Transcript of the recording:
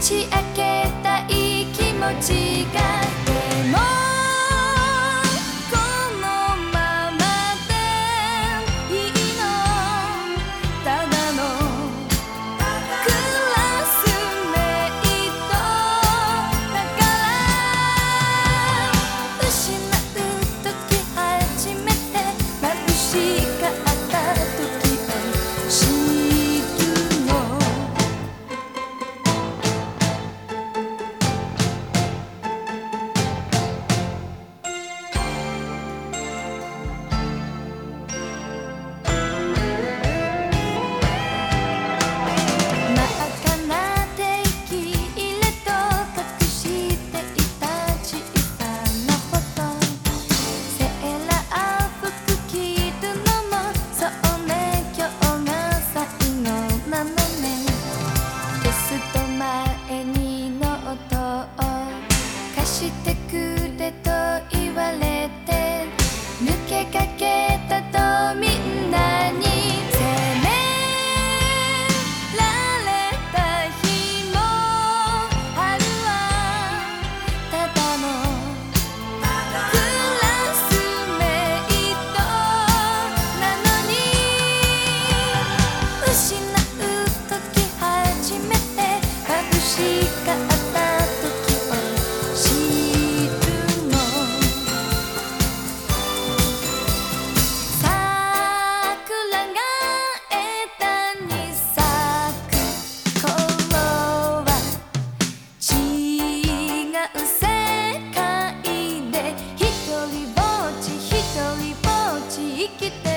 ち明けたい気持ちが生きて